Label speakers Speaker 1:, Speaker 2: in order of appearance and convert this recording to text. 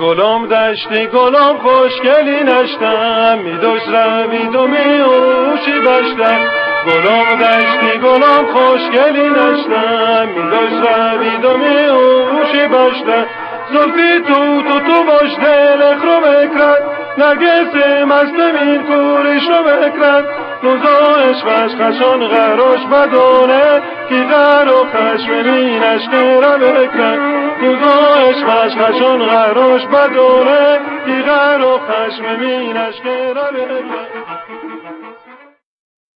Speaker 1: گلم دشتی گلم خوشگلی نشتم. می دوش روید و می بشتم. گلم دشتی گلم خوشگلی نشتم. می دوش روید و می بشتم. زلفی تو تو تو باش دل خرو بکرد نرگس مست مین کورش رو بکرد روزایش وش خشان غروش بدونه. کی غر و خشم مینش را بکرد. روزایش وش خشان غروش بدونه کی غر و خشم مینش را بکرد